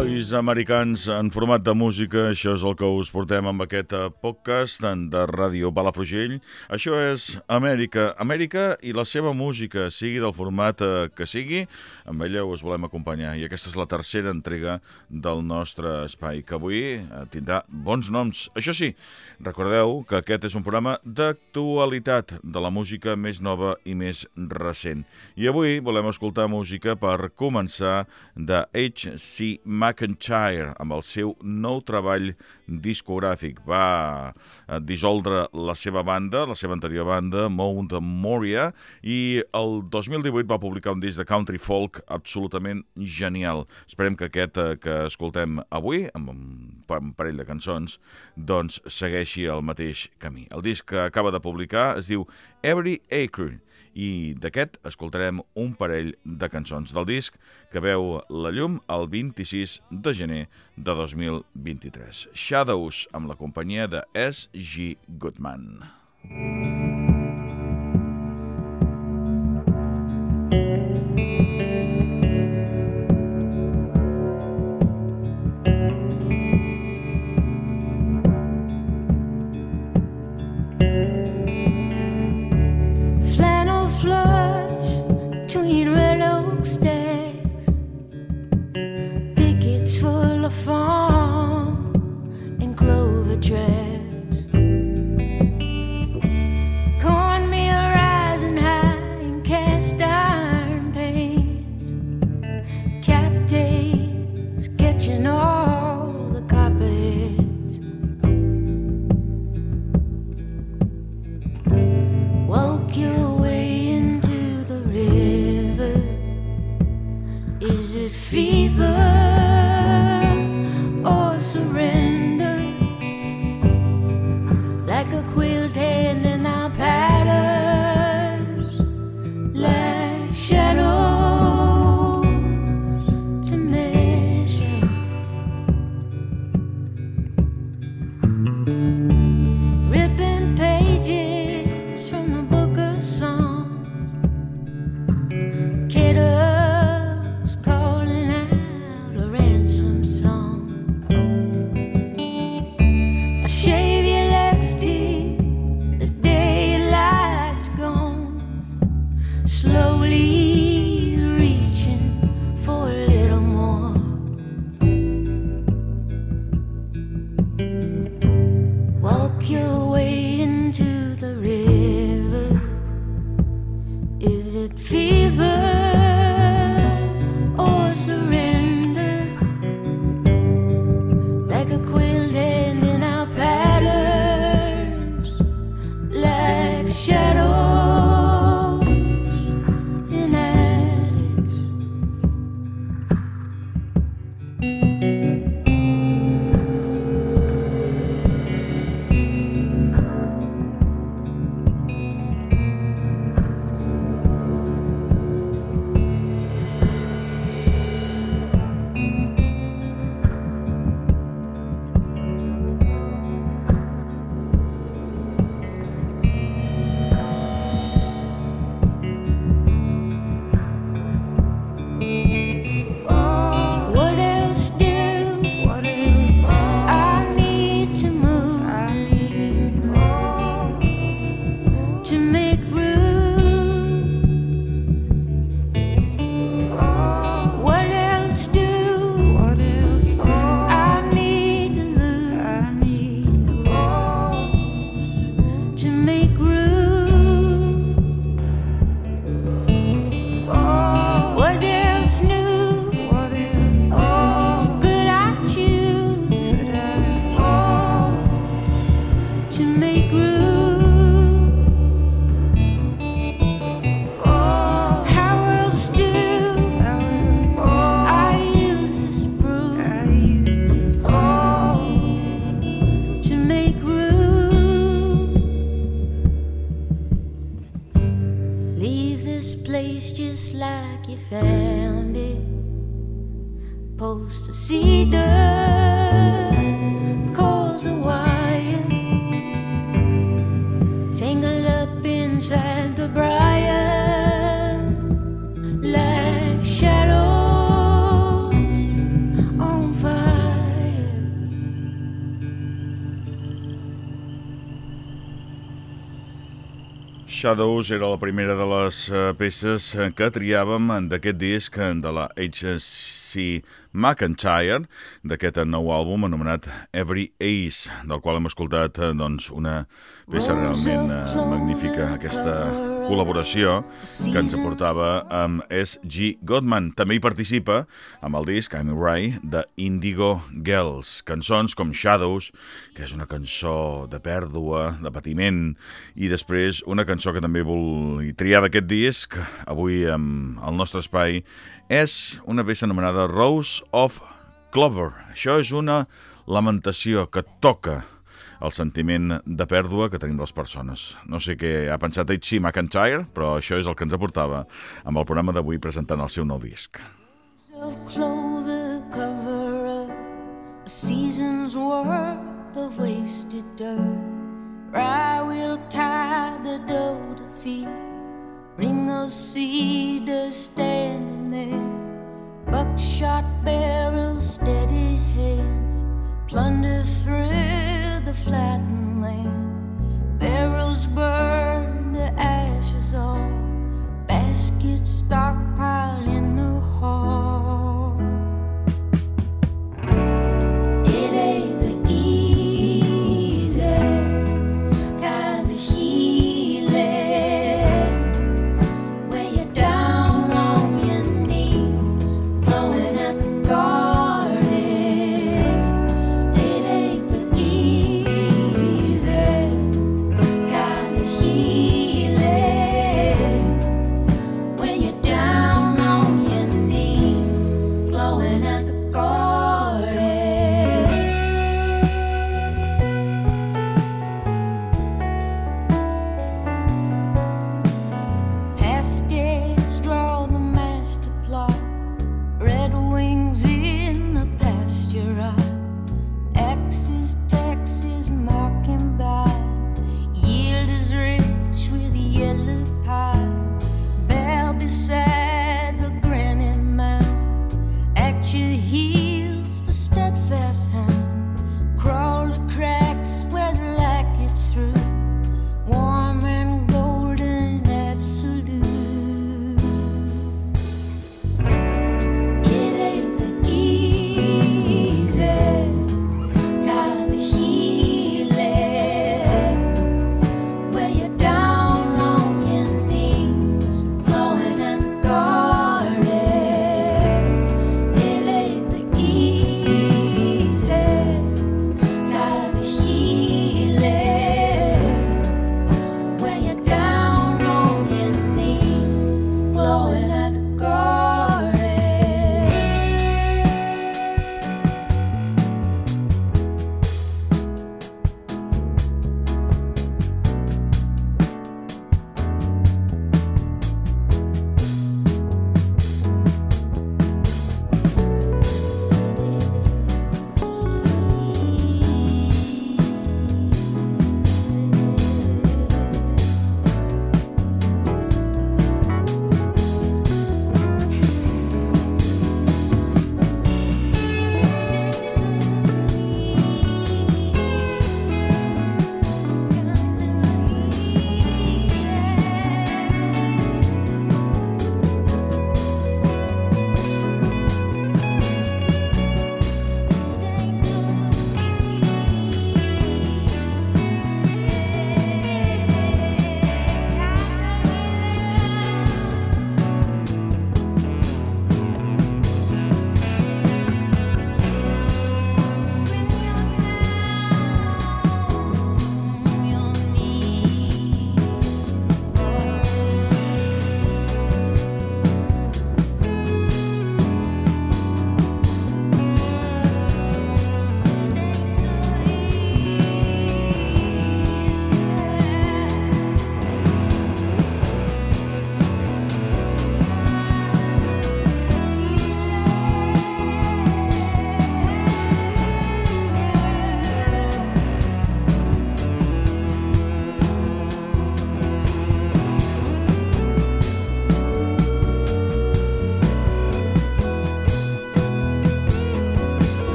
nois americans en format de música, això és el que us portem amb aquest eh, podcast de Ràdio Palafrugell. Això és Amèrica. Amèrica i la seva música, sigui del format eh, que sigui, amb ella us volem acompanyar. I aquesta és la tercera entrega del nostre espai, que avui eh, tindrà bons noms. Això sí, recordeu que aquest és un programa d'actualitat de la música més nova i més recent. I avui volem escoltar música per començar de H.C. McIntyre amb el seu nou treball discogràfic. Va eh, dissoldre la seva banda, la seva anterior banda, Mount Moria, i el 2018 va publicar un disc de country folk absolutament genial. Esperem que aquest eh, que escoltem avui, amb un parell de cançons, doncs segueixi el mateix camí. El disc que acaba de publicar es diu Every Acre, i d'aquest escoltarem un parell de cançons del disc que veu la llum el 26 de gener de 2023. Shadows, amb la companyia de S.G. Goodman. Goodman. on Shadows era la primera de les uh, peces que triàvem d'aquest disc de la HC McIntyre, d'aquest nou àlbum anomenat Every Ace, del qual hem escoltat doncs, una peça realment magnífica, aquesta col·laboració que ens aportava amb S.G. Godman. També hi participa amb el disc I'm Ray de Indigo Girls. Cançons com Shadows, que és una cançó de pèrdua, de patiment, i després una cançó que també vol triar d'aquest disc, avui amb el nostre espai, és una peça anomenada Rose of Clover. Això és una lamentació que toca el sentiment de pèrdua que tenim les persones. No sé què ha pensat H.C. McIntyre, però això és el que ens aportava amb el programa d'avui presentant el seu nou disc. A season's worth of wasted dirt I will tie the dough to feed Ring of cedar standing there Buckshot barrels, steady hands Plunder through the flattened land. Barrels burn to ashes all, baskets stockpile in the hall.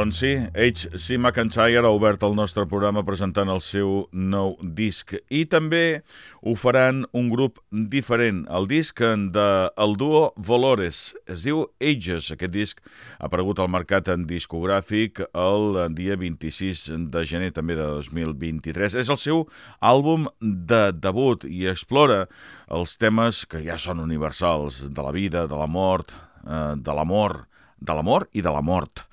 Doncs sí, H.C. McIntyre ha obert el nostre programa presentant el seu nou disc i també ho faran un grup diferent. El disc de el duo Volores es diu Ages. Aquest disc ha aparegut al mercat en discogràfic el dia 26 de gener també de 2023. És el seu àlbum de debut i explora els temes que ja són universals, de la vida, de la mort, eh, de l'amor, de l'amor i de la mort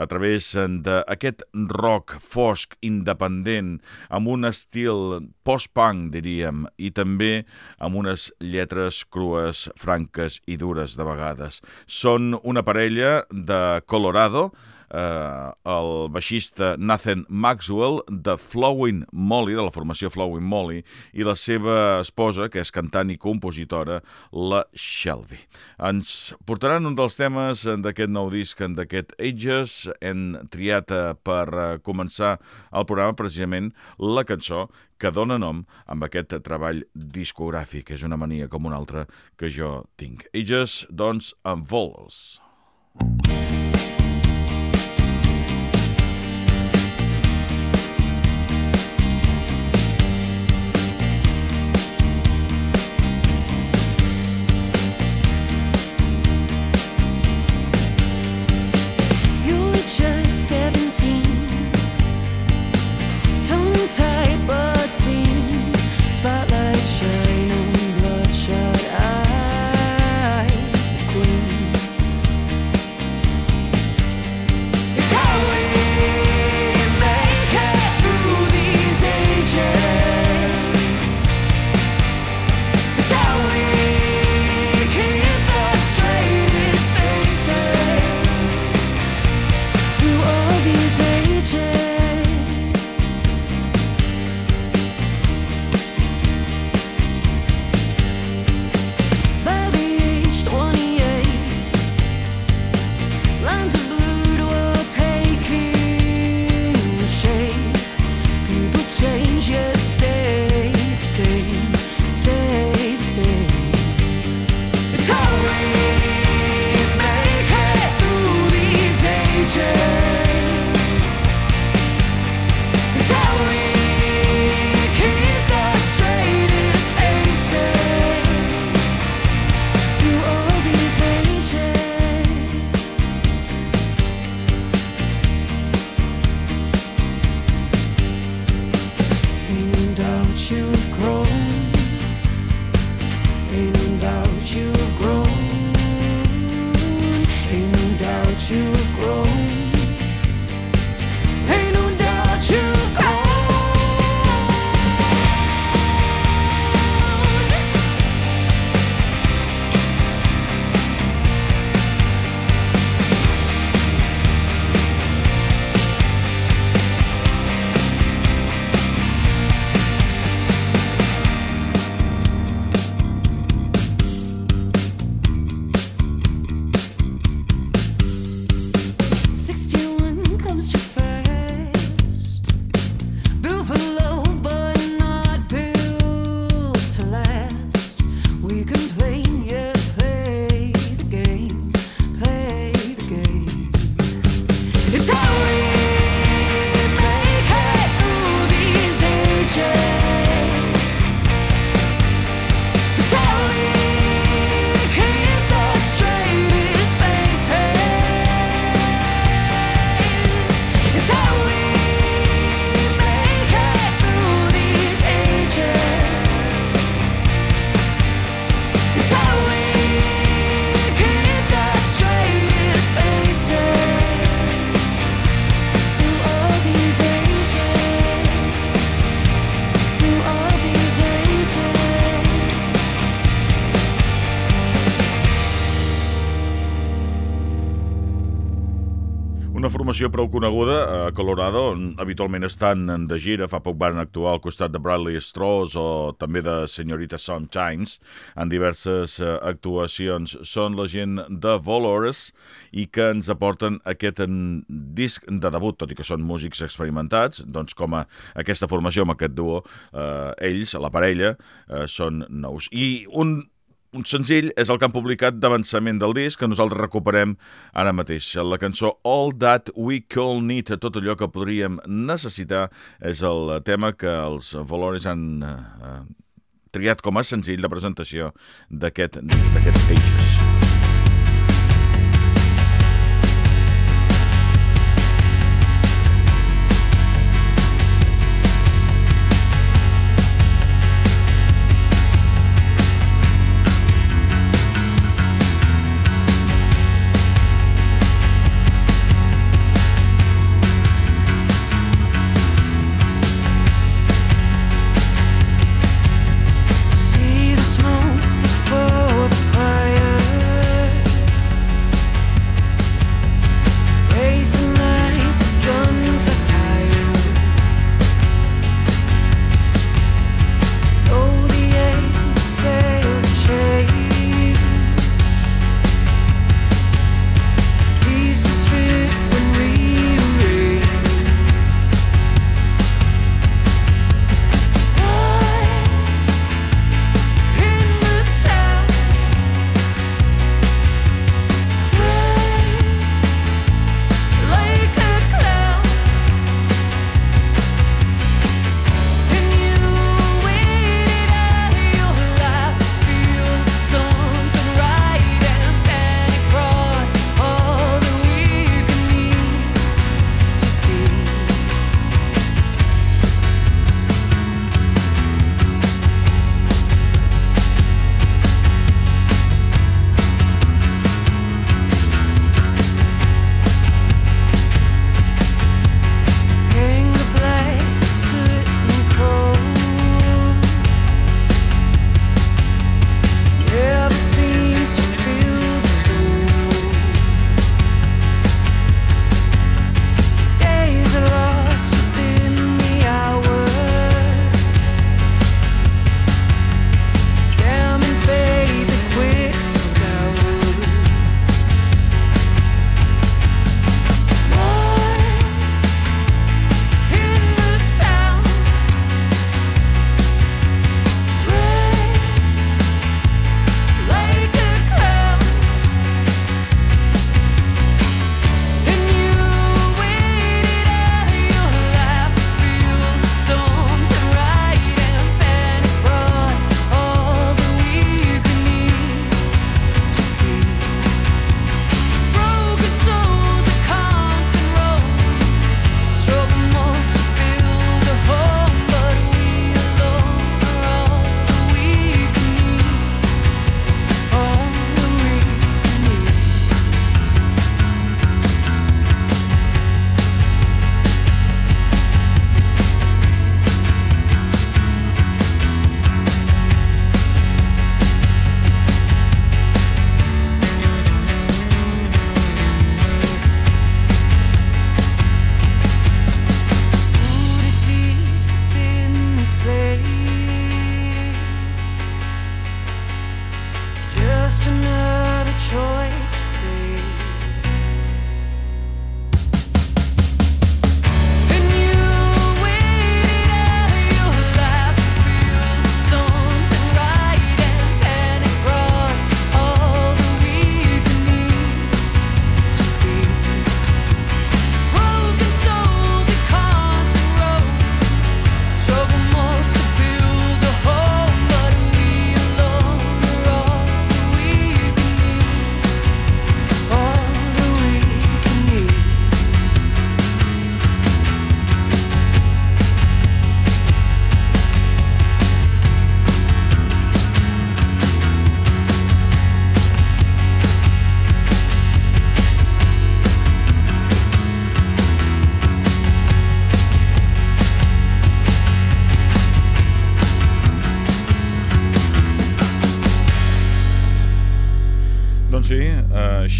a través d'aquest rock fosc, independent, amb un estil post-punk, diríem, i també amb unes lletres crues, franques i dures de vegades. Són una parella de Colorado, eh, el baixista Nathan Maxwell de Flowing Molly, de la formació Flowing Molly, i la seva esposa, que és cantant i compositora, la Shelby. Ens portaran un dels temes d'aquest nou disc, d'aquest Ages. Hem triat eh, per eh, començar el programa precisament la cançó que dona nom amb aquest treball discogràfic. És una mania com una altra que jo tinc. Ages, doncs, amb vols. Thank you. Formació prou coneguda a Colorado, on habitualment estan de gira. Fa poc van actuar al costat de Bradley Strauss o també de Senyorita Sometimes en diverses eh, actuacions. Són la gent de Volores i que ens aporten aquest disc de debut, tot i que són músics experimentats, doncs com a aquesta formació amb aquest duo, eh, ells, la parella, eh, són nous. I un un senzill és el que han publicat d'avançament del disc, que nosaltres recuperem ara mateix. La cançó All That We Call Need, tot allò que podríem necessitar, és el tema que els Valores han eh, triat com a senzill de presentació d'aquest d'aquest Pages.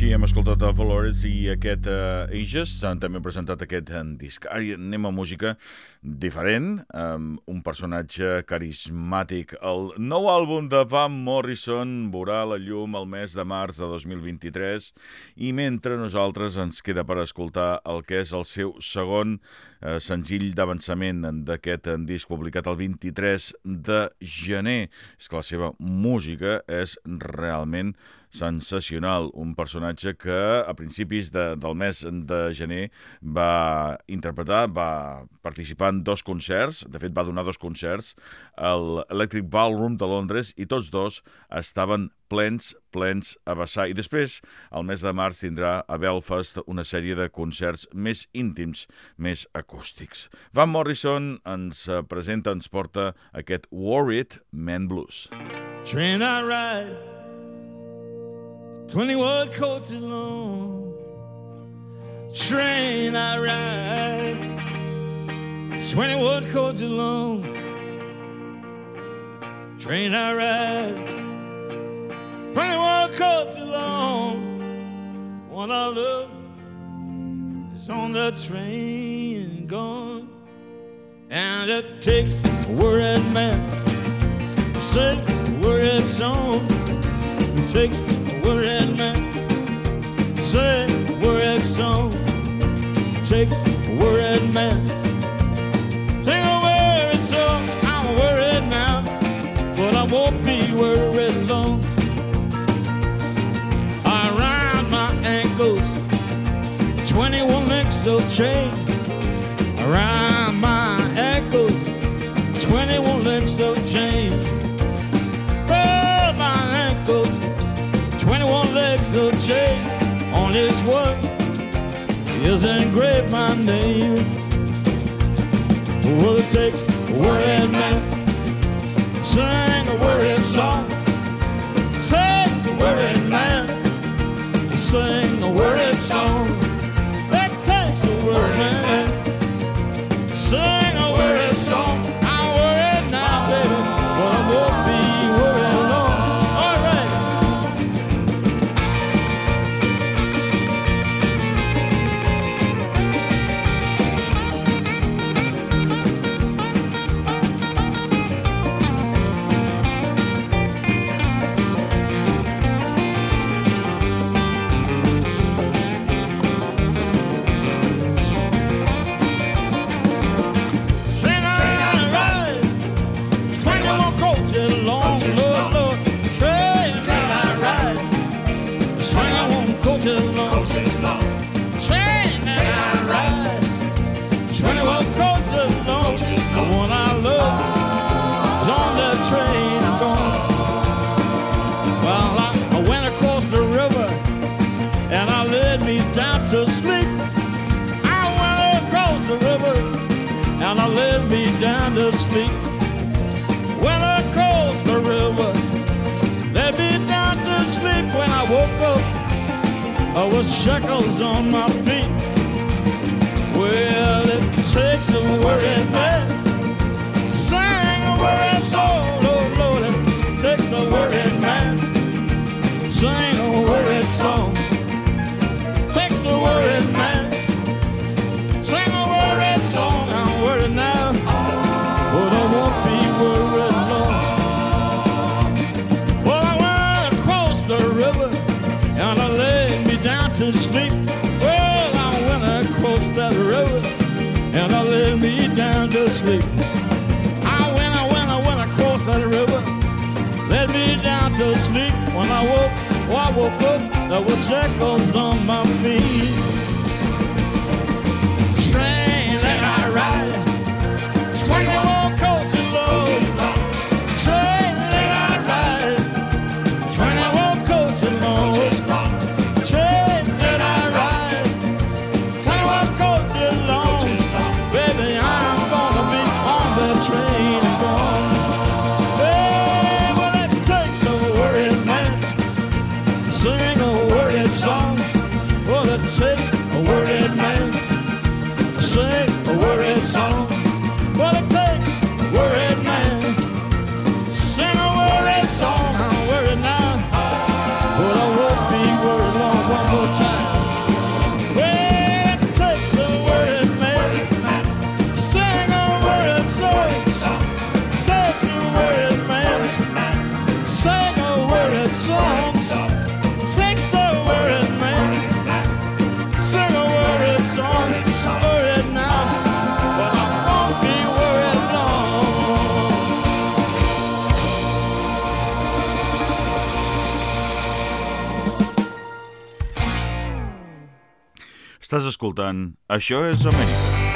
Així hem escoltat a Valores i aquest uh, Ages, han també presentat aquest uh, disc. Ara anem a música diferent, amb un personatge carismàtic. El nou àlbum de Van Morrison veurà la llum el mes de març de 2023 i mentre nosaltres ens queda per escoltar el que és el seu segon uh, senzill d'avançament d'aquest disc publicat el 23 de gener. És que la seva música és realment sensacional, un personatge que a principis de, del mes de gener va interpretar, va participar en dos concerts, de fet va donar dos concerts, al Electric Ballroom de Londres, i tots dos estaven plens, plens a vessar. I després, al mes de març, tindrà a Belfast una sèrie de concerts més íntims, més acústics. Van Morrison ens presenta, ens porta aquest Worried Man Blues. Train I ride 21 coaches long. Train I ride. 21 coaches long. Train I ride. 21 coaches long. One I love is on the train gone. And it takes a worried man to sing a worried song. It takes a worried. Say worried song. Takes a worried man. Sing a worried song. I'm worried now, but I won't be worried long. Around my ankles, 21 links of chain. Around is engraved my name. Well, it takes a worried man to sing a worried song. It takes a worried man to sing a worried song. It takes a worried man to sing a worried song. led me down to sleep. When I crossed the river, led me down to sleep. When I woke up, I was shackles on my feet. Well, it takes a worried man. I woke up, there was shackles on my feet. Estàs escoltant Això és Amèrica.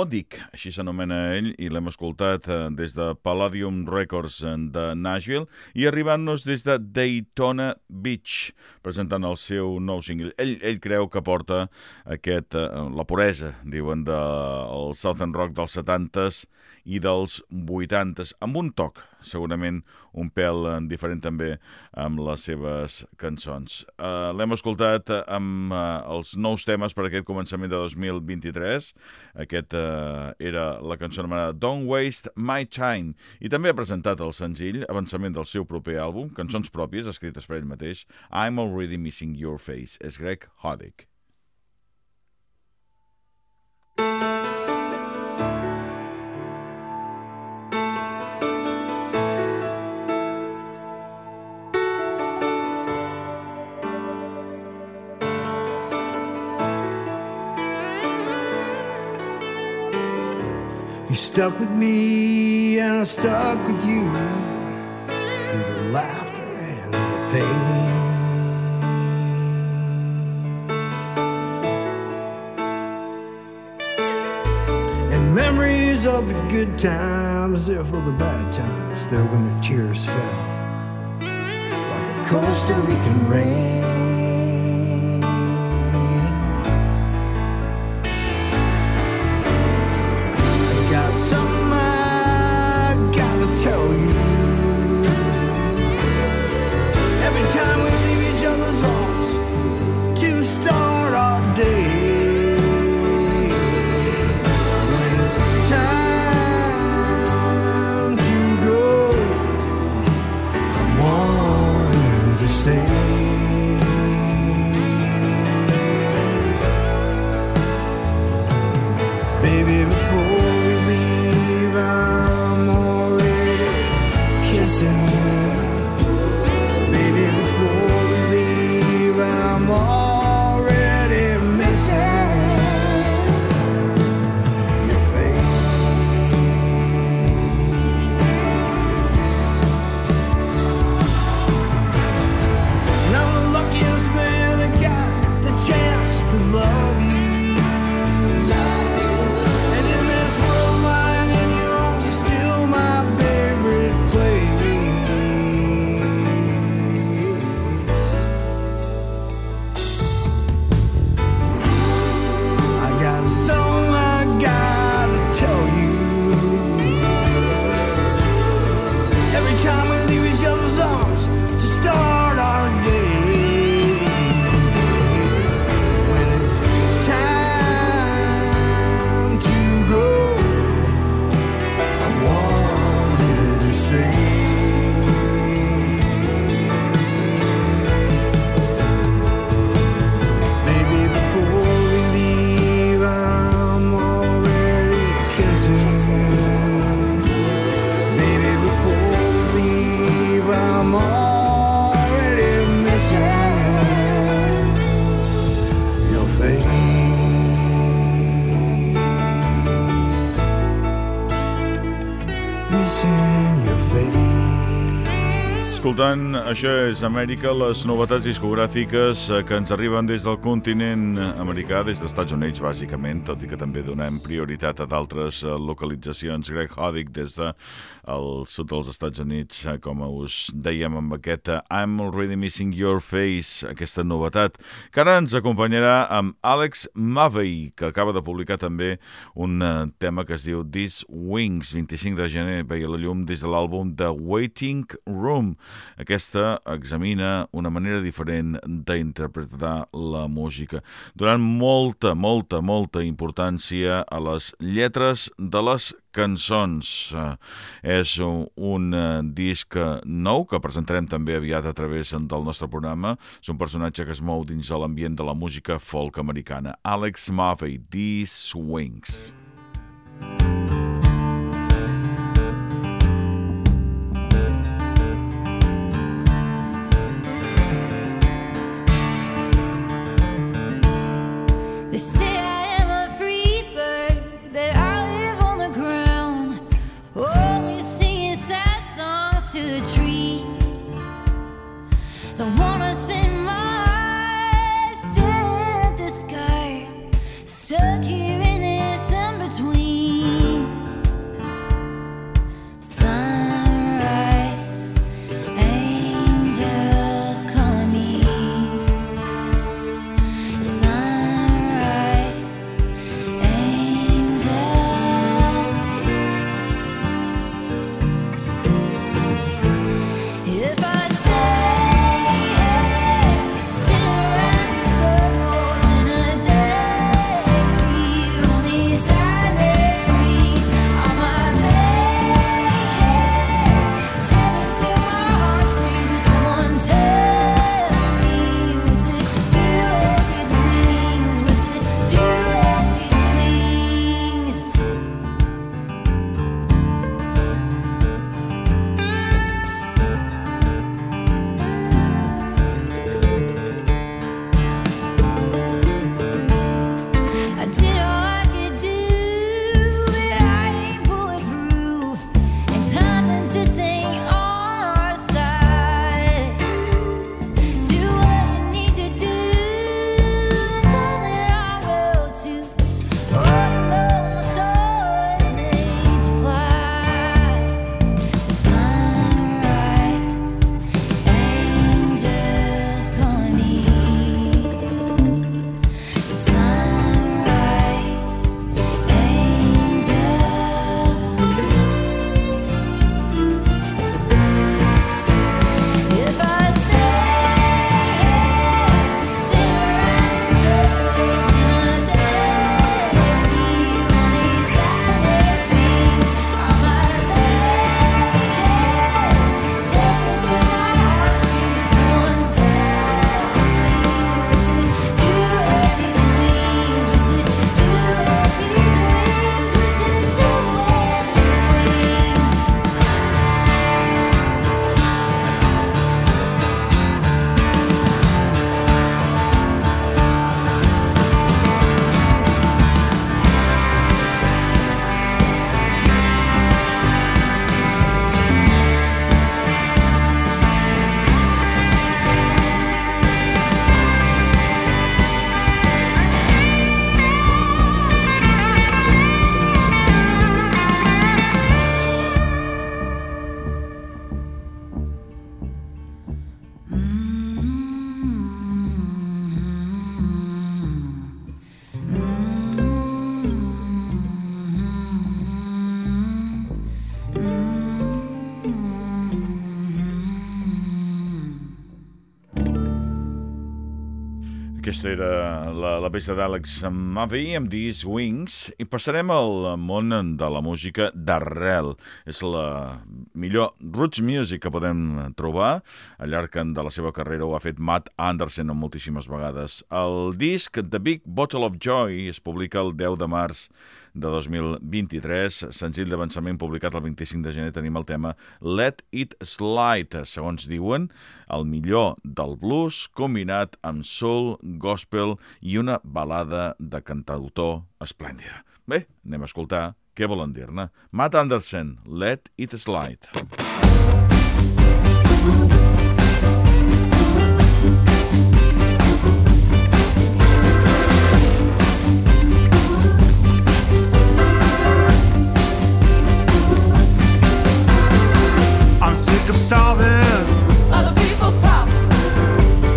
Modik així s'anomena ell, i l'hem escoltat eh, des de Palladium Records eh, de Nashville i arribant-nos des de Daytona Beach, presentant el seu nou single. Ell, ell creu que porta aquest, eh, la puresa, diuen, del Southern Rock dels 70s i dels 80s, amb un toc, segurament un pèl diferent també amb les seves cançons. Uh, L'hem escoltat amb uh, els nous temes per aquest començament de 2023. Aquest era la cançó anomenada Don't Waste My Time i també ha presentat el senzill, avançament del seu proper àlbum, cançons pròpies escrites per ell mateix, I'm Already Missing Your Face. És Greg Hoddick. You stuck with me and I stuck with you through the laughter and the pain. And memories of the good times, there for the bad times, there when the tears fell like a Costa Rican rain. Això és Amèrica, les novetats discogràfiques eh, que ens arriben des del continent americà, des dels Estats Units, bàsicament, tot i que també donem prioritat a d'altres eh, localitzacions. Greg Hoddick des de el sud dels Estats Units, eh, com us dèiem amb aquest I'm Already Missing Your Face, aquesta novetat, que ara ens acompanyarà amb Alex Mavey, que acaba de publicar també un tema que es diu These Wings, 25 de gener, veia la llum des de l'àlbum The Waiting Room, aquesta examina una manera diferent d'interpretar la música, donant molta, molta, molta importància a les lletres de les cançons. És un disc nou que presentarem també aviat a través del nostre programa. És un personatge que es mou dins de l'ambient de la música folk americana. Alex Maffei, These Swings. Aquesta era la, la peça d'Àlex Mavi amb These Wings i passarem al món de la música d'arrel. És la millor roots music que podem trobar. Al llarg de la seva carrera ho ha fet Matt Anderson moltíssimes vegades. El disc The Big Bottle of Joy es publica el 10 de març de 2023, senzill d'avançament publicat el 25 de gener, tenim el tema Let It Slide, segons diuen, el millor del blues combinat amb soul, gospel i una balada de cantautor esplèndida. Bé, anem a escoltar Què volen dir-ne? Matt Anderson, Let It Slide. Of solving Other people's problems.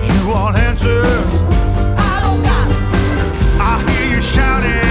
you want answers. I don't got it. I hear you shouting,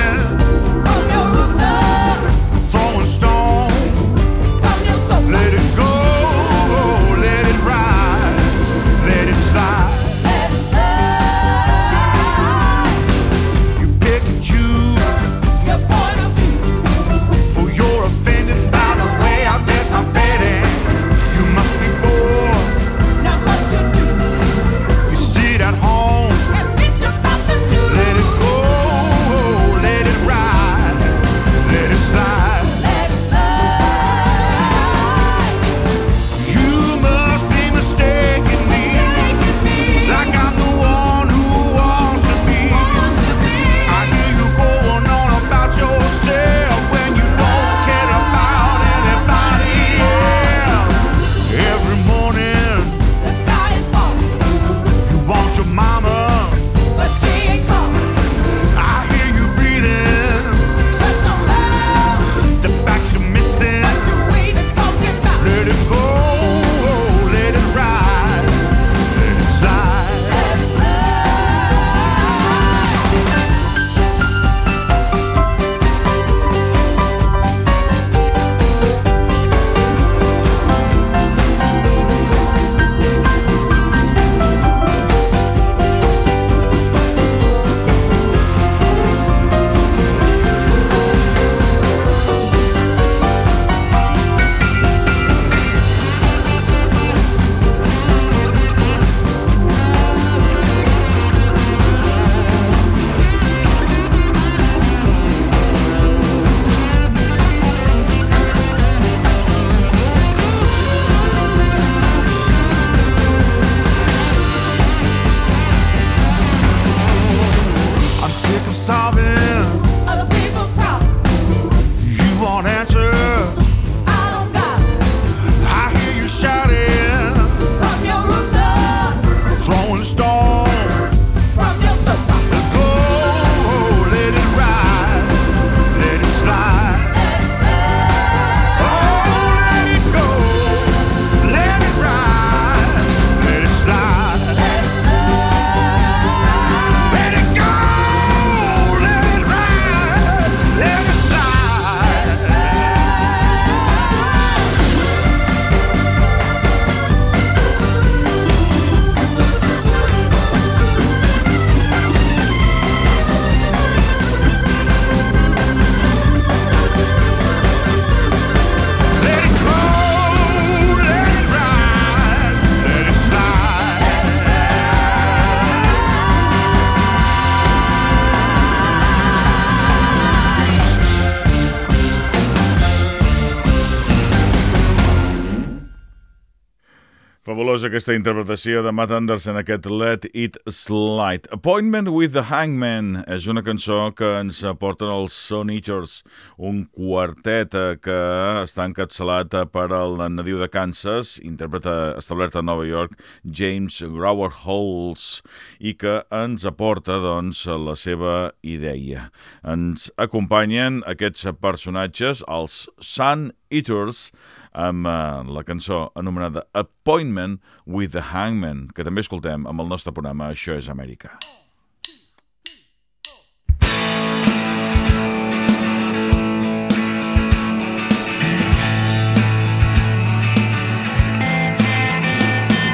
aquesta interpretació de Matt Anderson, aquest Let It Slide. Appointment with the Hangman és una cançó que ens aporten els Son Eaters, un quartet eh, que està encapçalat eh, per el nadiu de Kansas, intèrprete establert a Nova York, James Grower Halls, i que ens aporta doncs, la seva idea. Ens acompanyen aquests personatges, els Sun Eaters, amb uh, la cançó anomenada Appointment with the Hangman, que també escoltem amb el nostre programa Això és Amèrica.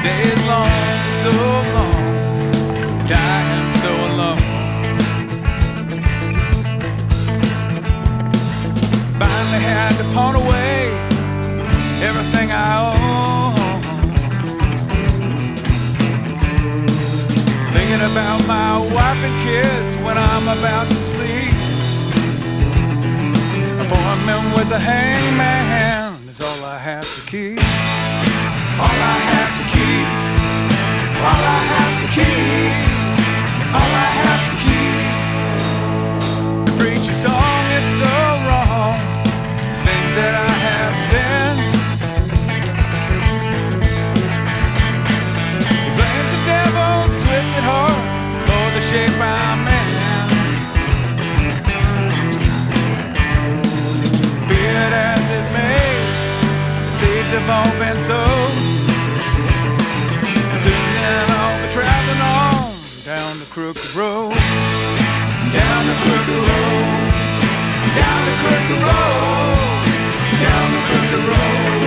Day is long, so long, dying so alone. Finally had to pawn away everything I own. Thinking about my wife and kids when I'm about to sleep. Appointment with the hangman is all I have to keep. All I have to keep. All I have to keep. Have all been sowed. Soon then I'll be traveling on down the crooked road. Down the crooked road. Down the crooked road. Down the crooked road.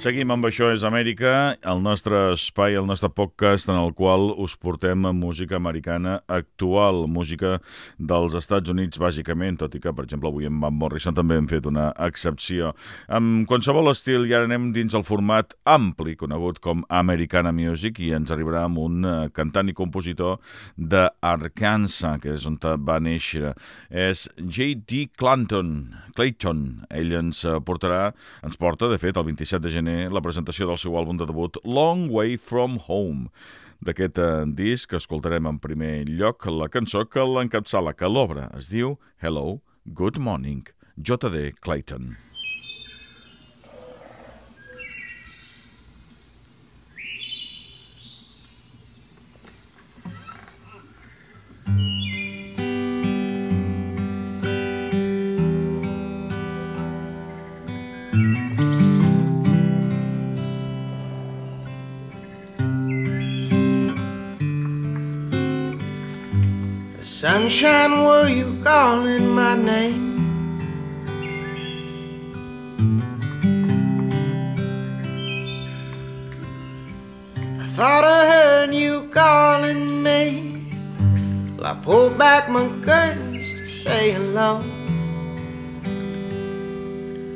Seguim amb Això és Amèrica, el nostre espai, el nostre podcast en el qual us portem música americana actual, música dels Estats Units bàsicament, tot i que, per exemple, avui amb Van Morrison també hem fet una excepció. Amb qualsevol estil ara anem dins el format ampli, conegut com Americana Music, i ens arribarà amb un eh, cantant i compositor d'Arkansas, que és on va néixer. És J.D. Clanton, Clayton. Ell ens eh, portarà, ens porta, de fet, el 27 de gener, la presentació del seu àlbum de debut Long Way From Home. D'aquest eh, disc escoltarem en primer lloc la cançó que l'encapçala, que l'obra es diu Hello, Good Morning, J.D. Clayton. Sunshine, were you calling my name? I thought I heard you calling me. Well, I pulled back my curtains to say hello.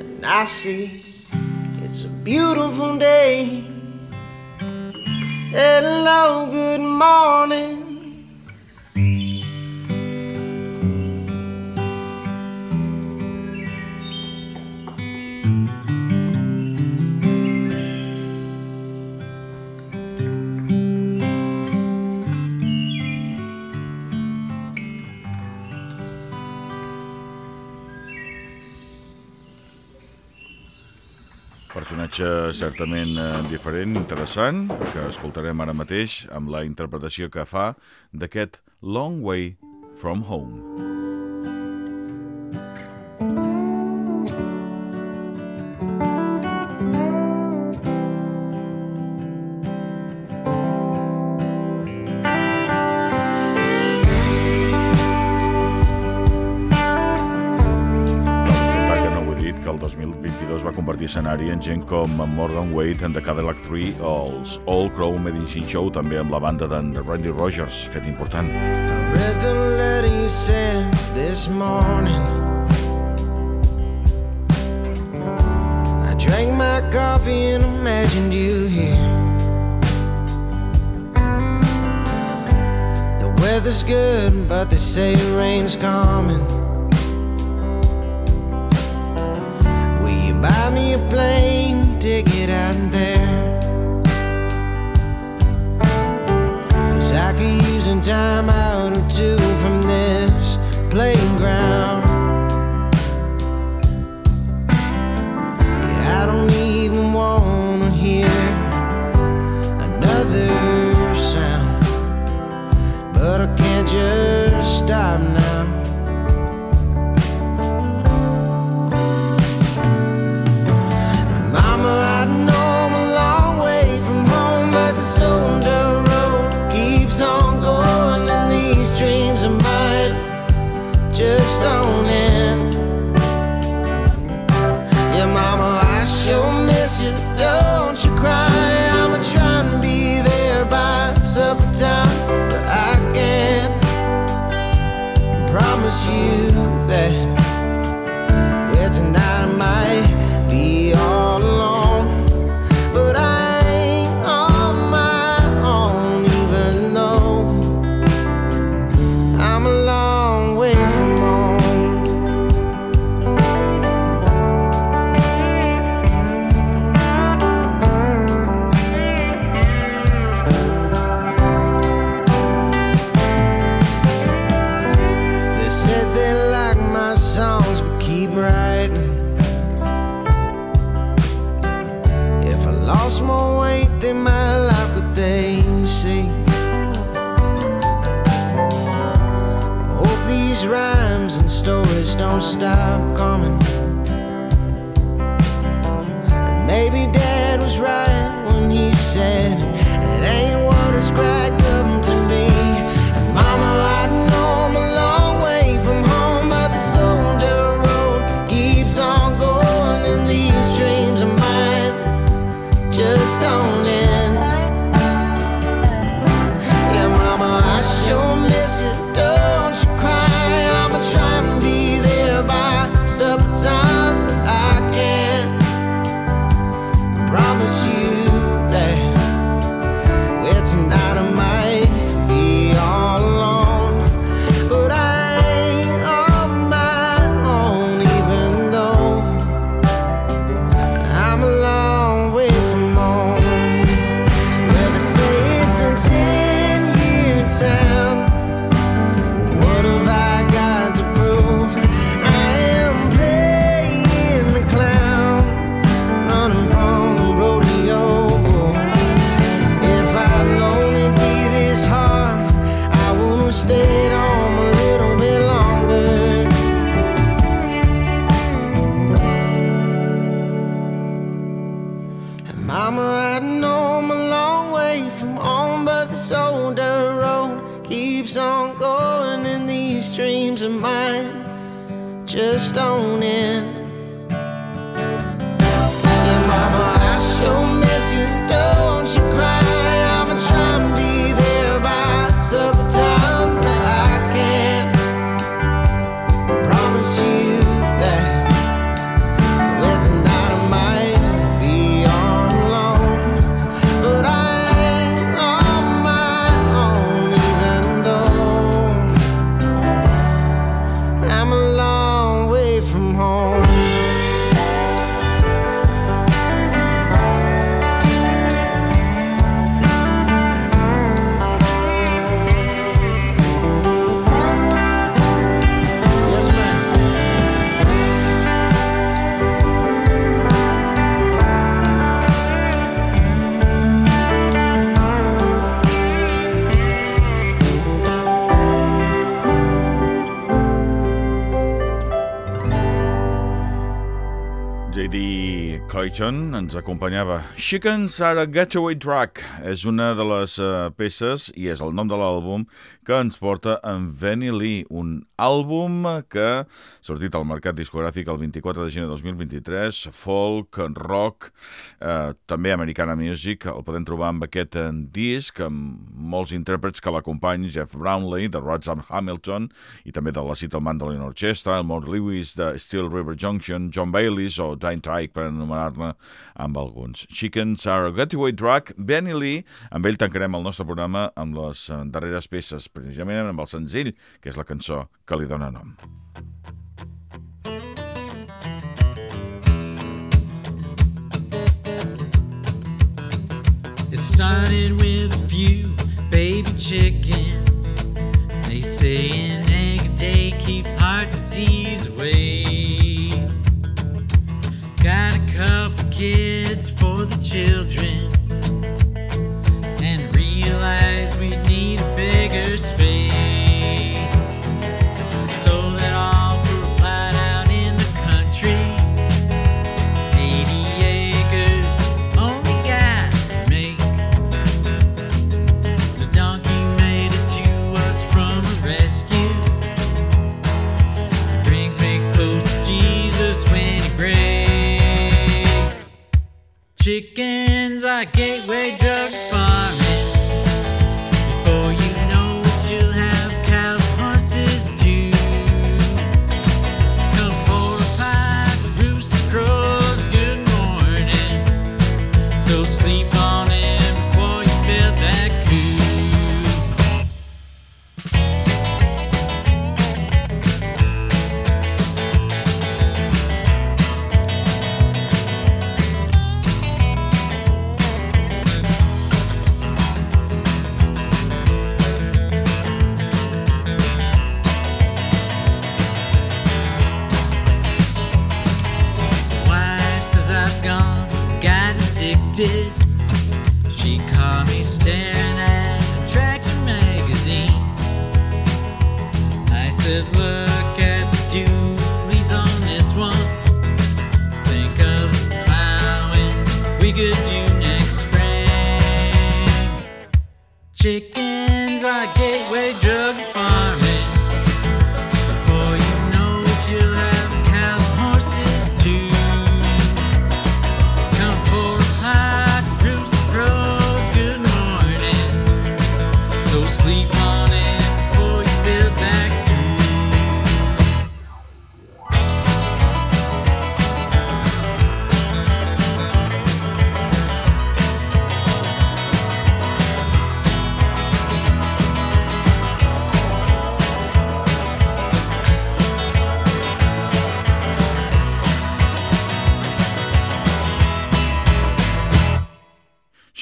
And I see it's a beautiful day. Hello, good morning. Personatge certament eh, diferent, interessant, que escoltarem ara mateix amb la interpretació que fa d'aquest Long Way From Home. Escenari en gent com Morgan Wade and the Cadillac 3 o els All Crow Medicine Show, també amb la banda d'en Randy Rogers, fet important. I read the letter you sent this morning. I drank my coffee and imagined you here. The weather's good, but they say rain's coming. blame, dig it out there. Richon ens acompanyava. Chickens are a Getaway Track és una de les uh, peces i és el nom de l'àlbum que ens porta en Benny Lee, un àlbum que ha sortit al mercat discogràfic el 24 de gener de 2023, folk, rock, eh, també americana music, el podem trobar amb aquest eh, disc, amb molts intèrprets que l'acompanyen, Jeff Brownlee, de Rodzam Hamilton, i també de la Seattleman Mandolin Orchestra, Chester, Mort Lewis, de Steel River Junction, John Bayliss o Dine Trike, per anomenar-ne parlar amb alguns. Chickens are a getaway drug. Benny Lee, amb ell tancarem el nostre programa amb les eh, darreres peces, precisament amb el senzill, que és la cançó que li dóna nom. It started with a few baby chickens. They say an egg day keeps heart disease away. kids, for the children, and realize we need a bigger space.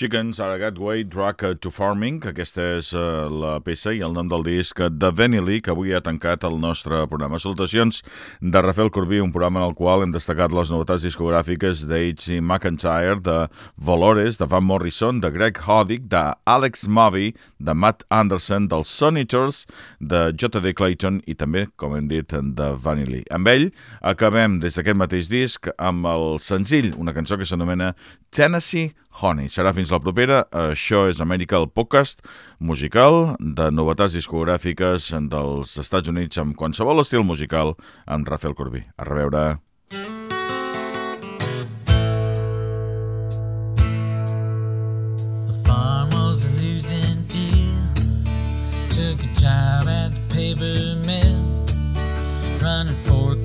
Chickens are a gateway drug to farming. Aquesta és uh, la peça i el nom del disc de Benny Lee, que avui ha tancat el nostre programa. Salutacions de Rafael Corbí, un programa en el qual hem destacat les novetats discogràfiques d'H.C. McIntyre, de Valores, de Van Morrison, de Greg Hoddick, de Alex Movey, de Matt Anderson, dels Sonitors, de J.D. Clayton i també, com hem dit, de Vanny Lee. Amb ell acabem des d'aquest mateix disc amb el senzill, una cançó que s'anomena Tennessee Honey. Serà fins la propera. Això és Amèrica, el podcast musical de novetats discogràfiques dels Estats Units amb qualsevol estil musical amb Rafael Corbí. A reveure. The farm was a losing deal. Took a job at the paper mill. Running forklift,